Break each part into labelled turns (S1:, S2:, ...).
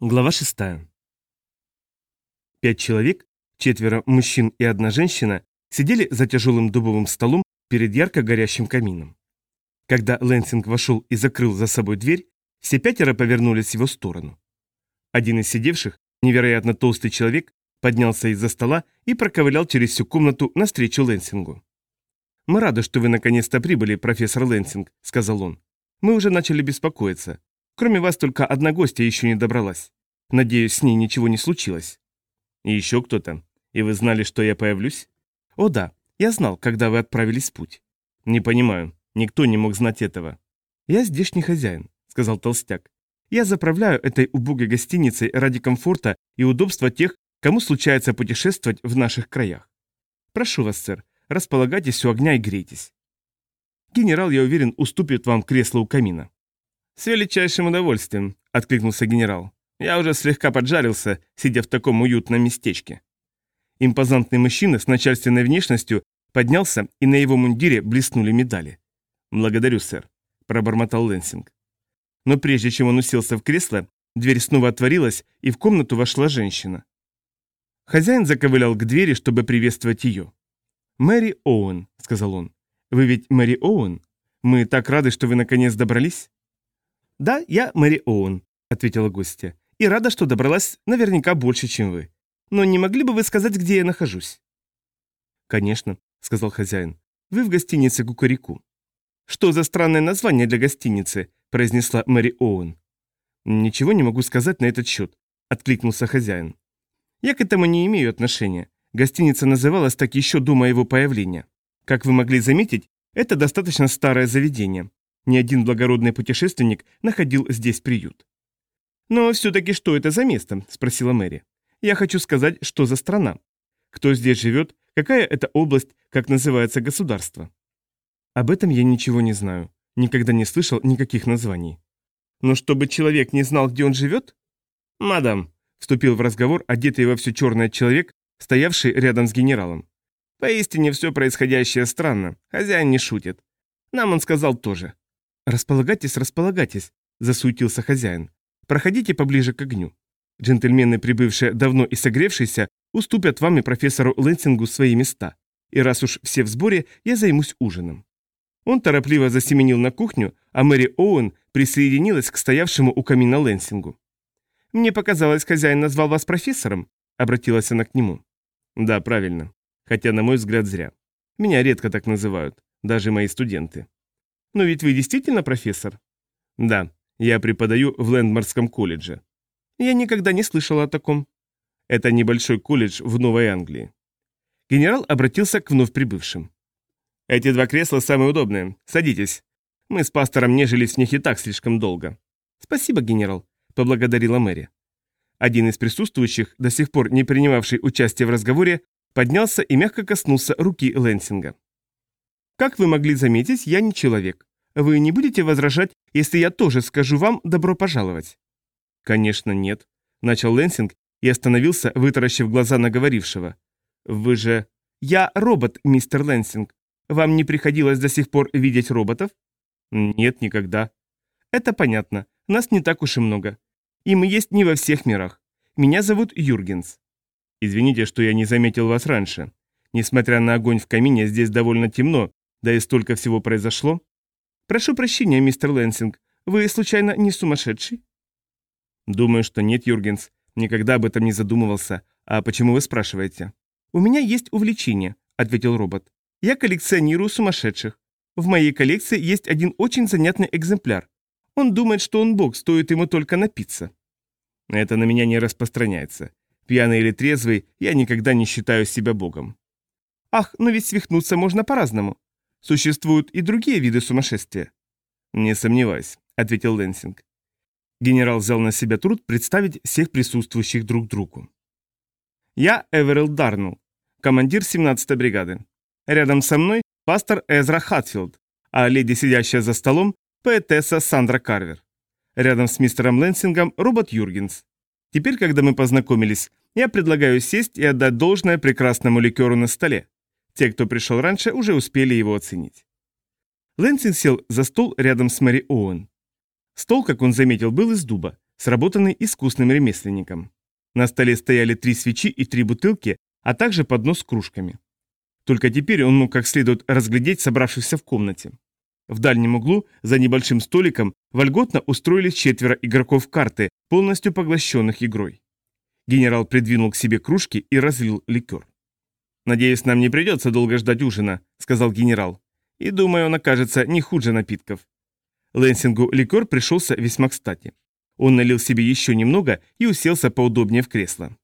S1: Глава 6. Пять человек, четверо мужчин и одна женщина, сидели за тяжелым дубовым столом перед ярко горящим камином. Когда Лэнсинг вошел и закрыл за собой дверь, все пятеро повернулись в его сторону. Один из сидевших, невероятно толстый человек, поднялся из-за стола и проковылял через всю комнату навстречу Лэнсингу. «Мы рады, что вы наконец-то прибыли, профессор Лэнсинг», — сказал он. «Мы уже начали беспокоиться. Кроме вас только одна гостья еще не добралась. Надеюсь, с ней ничего не случилось. И еще кто-то. И вы знали, что я появлюсь? О да, я знал, когда вы отправились в путь. Не понимаю, никто не мог знать этого. Я здешний хозяин, сказал толстяк. Я заправляю этой убогой гостиницей ради комфорта и удобства тех, кому случается путешествовать в наших краях. Прошу вас, сэр, располагайтесь у огня и грейтесь. Генерал, я уверен, уступит вам кресло у камина. «С величайшим удовольствием», — откликнулся генерал. «Я уже слегка поджарился, сидя в таком уютном местечке». Импозантный мужчина с начальственной внешностью поднялся, и на его мундире блеснули медали. «Благодарю, сэр», — пробормотал Лэнсинг. Но прежде чем он уселся в кресло, дверь снова отворилась, и в комнату вошла женщина. Хозяин заковылял к двери, чтобы приветствовать ее. «Мэри Оуэн», — сказал он. «Вы ведь Мэри Оуэн? Мы так рады, что вы наконец добрались». «Да, я Мэри Оуэн», — ответила гостья. «И рада, что добралась наверняка больше, чем вы. Но не могли бы вы сказать, где я нахожусь?» «Конечно», — сказал хозяин. «Вы в гостинице Кукареку». «Что за странное название для гостиницы?» — произнесла Мэри Оуэн. «Ничего не могу сказать на этот счет», — откликнулся хозяин. «Я к этому не имею отношения. Гостиница называлась так еще до моего появления. Как вы могли заметить, это достаточно старое заведение. Ни один благородный путешественник находил здесь приют. «Но все-таки что это за место?» – спросила Мэри. «Я хочу сказать, что за страна. Кто здесь живет, какая это область, как называется государство?» «Об этом я ничего не знаю. Никогда не слышал никаких названий». «Но чтобы человек не знал, где он живет?» «Мадам», – вступил в разговор одетый во все черное человек, стоявший рядом с генералом. «Поистине все происходящее странно. Хозяин не шутит. Нам он сказал тоже. «Располагайтесь, располагайтесь», – засуетился хозяин. «Проходите поближе к огню. Джентльмены, прибывшие давно и согревшиеся, уступят вам и профессору Лэнсингу свои места. И раз уж все в сборе, я займусь ужином». Он торопливо засеменил на кухню, а Мэри Оуэн присоединилась к стоявшему у камина Лэнсингу. «Мне показалось, хозяин назвал вас профессором», — обратилась она к нему. «Да, правильно. Хотя, на мой взгляд, зря. Меня редко так называют, даже мои студенты». Но ведь вы действительно профессор? Да, я преподаю в Лэндмарском колледже. Я никогда не слышал о таком. Это небольшой колледж в Новой Англии. Генерал обратился к вновь прибывшим. Эти два кресла самые удобные. Садитесь. Мы с пастором нежились в них и так слишком долго. Спасибо, генерал, поблагодарила Мэри. Один из присутствующих, до сих пор не принимавший участие в разговоре, поднялся и мягко коснулся руки Лэнсинга. Как вы могли заметить, я не человек. Вы не будете возражать, если я тоже скажу вам «добро пожаловать»?» «Конечно нет», — начал Лэнсинг и остановился, вытаращив глаза на говорившего. «Вы же...» «Я робот, мистер Лэнсинг. Вам не приходилось до сих пор видеть роботов?» «Нет, никогда». «Это понятно. Нас не так уж и много. И мы есть не во всех мирах. Меня зовут Юргенс». «Извините, что я не заметил вас раньше. Несмотря на огонь в камине, здесь довольно темно, да и столько всего произошло. Прошу прощения, мистер Лэнсинг, вы случайно не сумасшедший? Думаю, что нет, Юргенс. Никогда об этом не задумывался. А почему вы спрашиваете? У меня есть увлечение, ответил робот. Я коллекционирую сумасшедших. В моей коллекции есть один очень занятный экземпляр. Он думает, что он бог, стоит ему только напиться. Это на меня не распространяется. Пьяный или трезвый, я никогда не считаю себя богом. Ах, но ведь свихнуться можно по-разному. Существуют и другие виды сумасшествия. Не сомневаюсь, ответил Лэнсинг. Генерал взял на себя труд представить всех присутствующих друг другу. Я Эверилл Дарнелл, командир 17-й бригады. Рядом со мной пастор Эзра Хатфилд, а леди, сидящая за столом, поэтесса Сандра Карвер. Рядом с мистером Лэнсингом робот Юргенс. Теперь, когда мы познакомились, я предлагаю сесть и отдать должное прекрасному ликеру на столе. Те, кто пришел раньше, уже успели его оценить. Лэнсинг сел за стол рядом с Мэри Оуэн. Стол, как он заметил, был из дуба. сработанный искусным ремесленником. На столе стояли три свечи и три бутылки, а также поднос с кружками. Только теперь он мог как следует разглядеть собравшихся в комнате. В дальнем углу, за небольшим столиком, вольготно устроились четверо игроков карты, полностью поглощенных игрой. Генерал придвинул к себе кружки и разлил ликер. «Надеюсь, нам не придется долго ждать ужина», — сказал генерал. «И думаю, он окажется не хуже напитков». Лэнсингу ликер пришелся весьма кстати. Он налил себе еще немного и уселся поудобнее в кресло.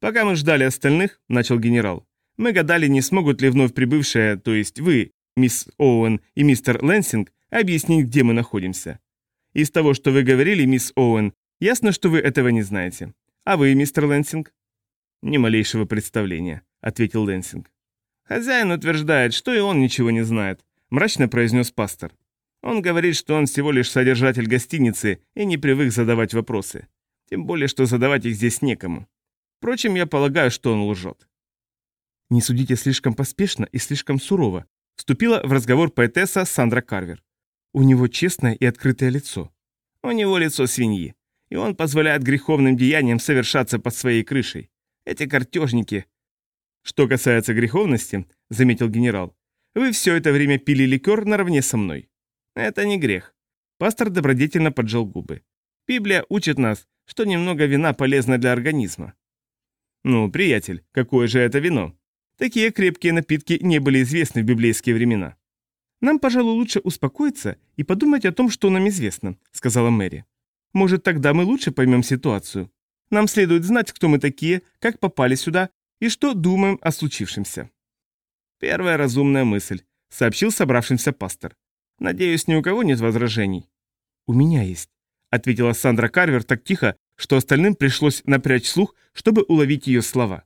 S1: «Пока мы ждали остальных», — начал генерал, — «мы гадали, не смогут ли вновь прибывшие, то есть вы, мисс Оуэн и мистер Лэнсинг, объяснить, где мы находимся. Из того, что вы говорили, мисс Оуэн, ясно, что вы этого не знаете. А вы, мистер Лэнсинг?» «Ни малейшего представления», — ответил Лэнсинг. «Хозяин утверждает, что и он ничего не знает», — мрачно произнес пастор. Он говорит, что он всего лишь содержатель гостиницы и не привык задавать вопросы. Тем более, что задавать их здесь некому. Впрочем, я полагаю, что он лжет. «Не судите слишком поспешно и слишком сурово», вступила в разговор поэтесса Сандра Карвер. «У него честное и открытое лицо». «У него лицо свиньи, и он позволяет греховным деяниям совершаться под своей крышей. Эти картежники...» «Что касается греховности», — заметил генерал, — «вы все это время пили ликер наравне со мной. Это не грех. Пастор добродетельно поджал губы. Библия учит нас, что немного вина полезно для организма. Ну, приятель, какое же это вино? Такие крепкие напитки не были известны в библейские времена. Нам, пожалуй, лучше успокоиться и подумать о том, что нам известно, сказала Мэри. Может, тогда мы лучше поймем ситуацию. Нам следует знать, кто мы такие, как попали сюда и что думаем о случившемся. Первая разумная мысль, сообщил собравшимся пастор. Надеюсь, ни у кого нет возражений. У меня есть, ответила Сандра Карвер так тихо, что остальным пришлось напрячь слух, чтобы уловить ее слова.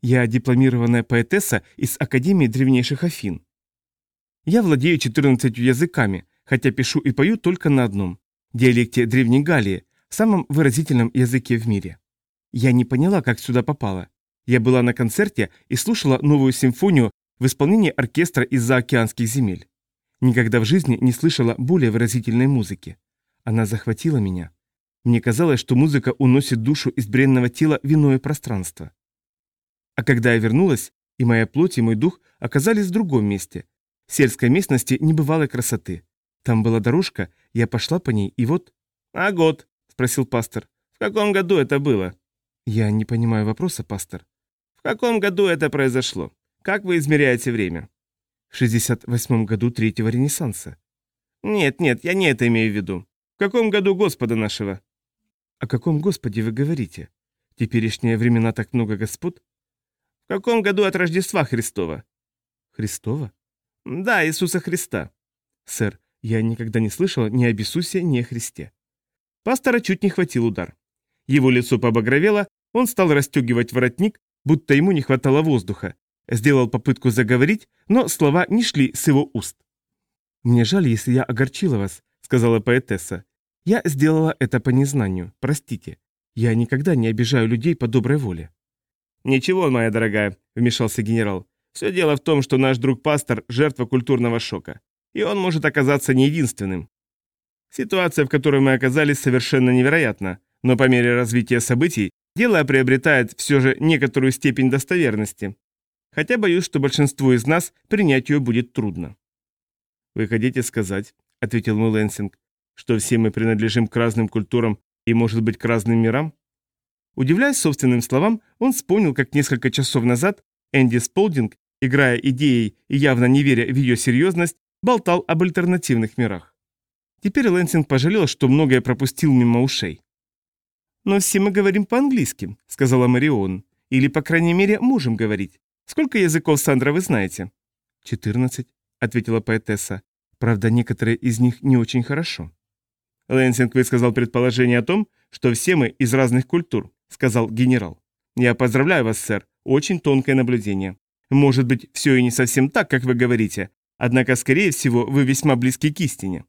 S1: Я дипломированная поэтесса из Академии древнейших Афин. Я владею 14 языками, хотя пишу и пою только на одном – диалекте Древней Галлии, самом выразительном языке в мире. Я не поняла, как сюда попала. Я была на концерте и слушала новую симфонию в исполнении оркестра из заокеанских земель. Никогда в жизни не слышала более выразительной музыки. Она захватила меня. Мне казалось, что музыка уносит душу из бренного тела в иное пространство. А когда я вернулась, и моя плоть, и мой дух оказались в другом месте, в сельской местности небывалой красоты. Там была дорожка, я пошла по ней, и вот... «А год?» – спросил пастор. «В каком году это было?» «Я не понимаю вопроса, пастор». «В каком году это произошло? Как вы измеряете время?» в 68 году Третьего Ренессанса. Нет, нет, я не это имею в виду. В каком году Господа нашего? О каком Господе вы говорите? В теперешние времена так много господ? В каком году от Рождества Христова? Христова? Да, Иисуса Христа. Сэр, я никогда не слышал ни об Иисусе, ни о Христе. Пастора чуть не хватил удар. Его лицо побагровело, он стал расстегивать воротник, будто ему не хватало воздуха, Сделал попытку заговорить, но слова не шли с его уст. «Мне жаль, если я огорчила вас», — сказала поэтесса. «Я сделала это по незнанию, простите. Я никогда не обижаю людей по доброй воле». «Ничего, моя дорогая», — вмешался генерал. «Все дело в том, что наш друг-пастор — жертва культурного шока, и он может оказаться не единственным. Ситуация, в которой мы оказались, совершенно невероятна, но по мере развития событий дело приобретает все же некоторую степень достоверности, хотя боюсь, что большинству из нас принять ее будет трудно. «Вы хотите сказать, — ответил мой Лэнсинг, — что все мы принадлежим к разным культурам и, может быть, к разным мирам?» Удивляясь собственным словам, он вспомнил, как несколько часов назад Энди Сполдинг, играя идеей и явно не веря в ее серьезность, болтал об альтернативных мирах. Теперь Лэнсинг пожалел, что многое пропустил мимо ушей. «Но все мы говорим по-английски», — сказала Марион. «Или, по крайней мере, можем говорить. Сколько языков, Сандра, вы знаете? Четырнадцать, ответила поэтесса. Правда, некоторые из них не очень хорошо. Лэнсинг высказал предположение о том, что все мы из разных культур, сказал генерал. Я поздравляю вас, сэр, очень тонкое наблюдение. Может быть, все и не совсем так, как вы говорите, однако, скорее всего, вы весьма близки к истине.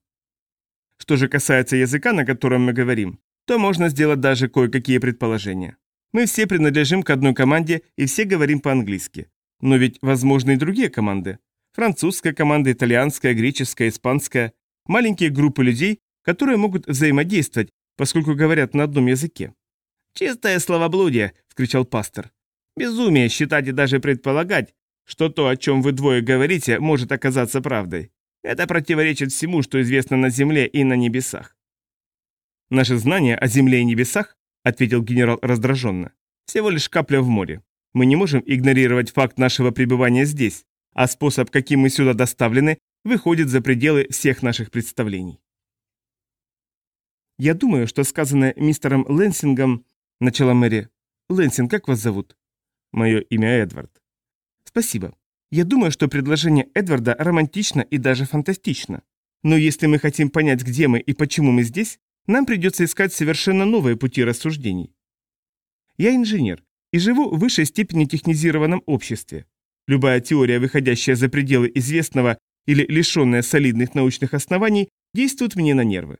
S1: Что же касается языка, на котором мы говорим, то можно сделать даже кое-какие предположения. Мы все принадлежим к одной команде и все говорим по-английски. Но ведь возможны и другие команды. Французская команда, итальянская, греческая, испанская. Маленькие группы людей, которые могут взаимодействовать, поскольку говорят на одном языке.
S2: «Чистое словоблудие!» — вскричал пастор. «Безумие считать и даже предполагать, что то, о чем вы двое говорите, может оказаться правдой. Это противоречит всему, что известно на земле и на небесах».
S1: «Наши знания о земле и небесах», — ответил генерал раздраженно, — «всего лишь капля в море. Мы не можем игнорировать факт нашего пребывания здесь, а способ, каким мы сюда доставлены, выходит за пределы всех наших представлений. «Я думаю, что сказанное мистером Лэнсингом...» — начала Мэри. «Лэнсинг, как вас зовут?»
S2: «Мое имя Эдвард».
S1: «Спасибо. Я думаю, что предложение Эдварда романтично и даже фантастично. Но если мы хотим понять, где мы и почему мы здесь, нам придется искать совершенно новые пути рассуждений. Я инженер и живу в высшей степени технизированном обществе. Любая теория, выходящая за пределы известного или лишенная солидных научных оснований, действует мне на нервы.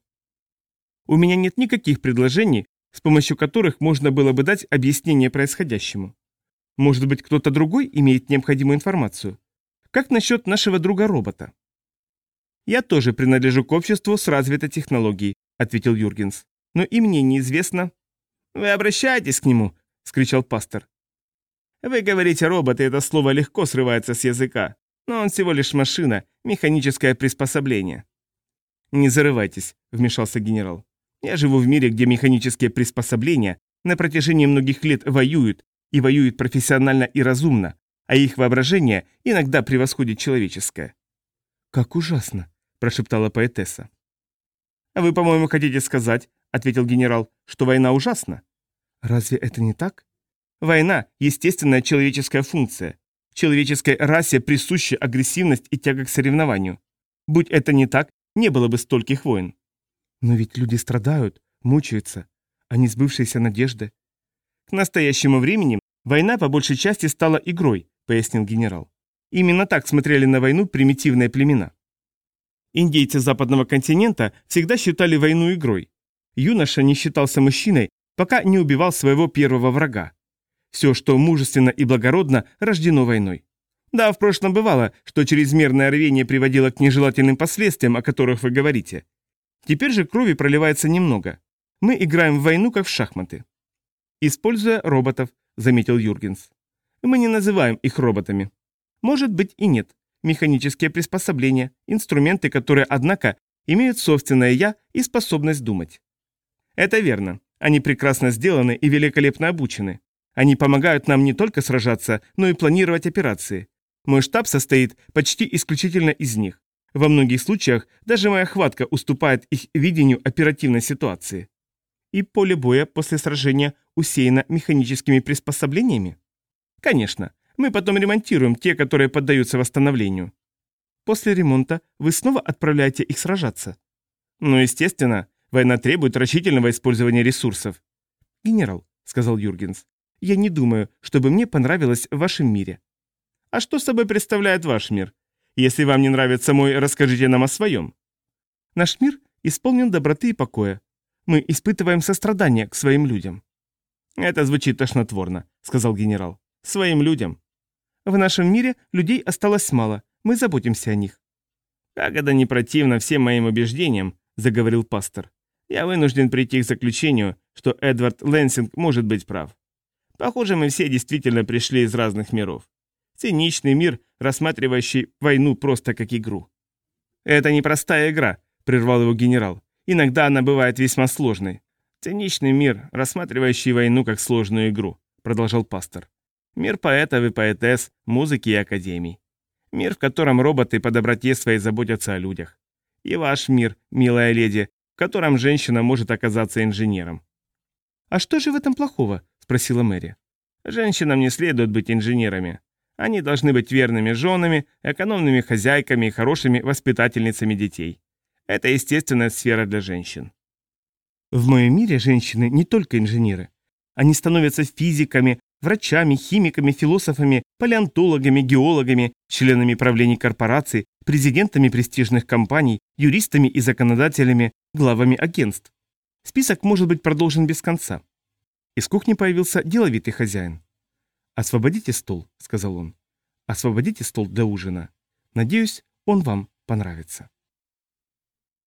S1: У меня нет никаких предложений, с помощью которых можно было бы дать объяснение происходящему. Может быть, кто-то другой имеет необходимую информацию? Как насчет нашего друга-робота? «Я тоже принадлежу к обществу с развитой технологией», — ответил Юргенс. «Но и мне неизвестно...»
S2: «Вы обращаетесь к нему?» — скричал пастор. «Вы говорите робот, и это слово легко срывается с языка. Но он всего лишь машина, механическое приспособление».
S1: «Не зарывайтесь», — вмешался генерал. Я живу в мире, где механические приспособления на протяжении многих лет воюют, и воюют профессионально и разумно, а их воображение иногда превосходит человеческое.
S2: «Как ужасно», – прошептала поэтесса.
S1: «А вы, по-моему, хотите сказать, – ответил генерал, – что война ужасна?»
S2: «Разве это не так?»
S1: «Война – естественная человеческая функция. Человеческой расе присуща агрессивность и тяга к соревнованию. Будь это не так, не было бы стольких войн.
S2: Но ведь люди страдают, мучаются, а не сбывшиеся надежды.
S1: К настоящему времени война по большей части стала игрой, пояснил генерал. Именно так смотрели на войну примитивные племена. Индейцы западного континента всегда считали войну игрой. Юноша не считался мужчиной, пока не убивал своего первого врага. Все, что мужественно и благородно, рождено войной. Да, в прошлом бывало, что чрезмерное рвение приводило к нежелательным последствиям, о которых вы говорите. Теперь же крови проливается немного. Мы играем в войну, как в шахматы. Используя роботов, заметил Юргенс. Мы не называем их роботами. Может быть и нет. Механические приспособления, инструменты, которые, однако, имеют собственное «я» и способность думать. Это верно. Они прекрасно сделаны и великолепно обучены. Они помогают нам не только сражаться, но и планировать операции. Мой штаб состоит почти исключительно из них. Во многих случаях даже моя хватка уступает их видению оперативной ситуации. И поле боя после сражения усеяно механическими приспособлениями? Конечно, мы потом ремонтируем те, которые поддаются восстановлению. После ремонта вы снова отправляете их сражаться. Ну, естественно, война требует рачительного использования ресурсов. Генерал, сказал Юргенс, я не думаю, чтобы мне понравилось в вашем мире. А что собой представляет ваш мир? Если вам не нравится мой, расскажите нам о своем. Наш мир исполнен доброты и покоя. Мы испытываем сострадание к своим людям. Это звучит тошнотворно, сказал генерал. Своим людям. В нашем мире людей осталось мало, мы заботимся о них. Как это не противно всем моим убеждениям, заговорил пастор. Я вынужден прийти к заключению, что Эдвард Лэнсинг может быть прав. Похоже, мы все действительно пришли из разных миров. Циничный мир, рассматривающий войну просто как игру. «Это непростая игра», — прервал его генерал. «Иногда она бывает весьма сложной. Циничный мир, рассматривающий войну как сложную игру», — продолжал пастор. «Мир поэтов и поэтесс, музыки и академий. Мир, в котором роботы по доброте своей заботятся о людях. И ваш мир, милая леди, в котором женщина может оказаться инженером». «А что же в этом плохого?» — спросила Мэри. «Женщинам не следует быть инженерами. Они должны быть верными женами, экономными хозяйками и хорошими воспитательницами детей. Это естественная сфера для женщин. В моем мире женщины не только инженеры. Они становятся физиками, врачами, химиками, философами, палеонтологами, геологами, членами правлений корпораций, президентами престижных компаний, юристами и законодателями, главами агентств. Список может быть продолжен без конца. Из кухни появился деловитый хозяин. «Освободите стол», — сказал он. «Освободите стол для ужина. Надеюсь, он вам понравится».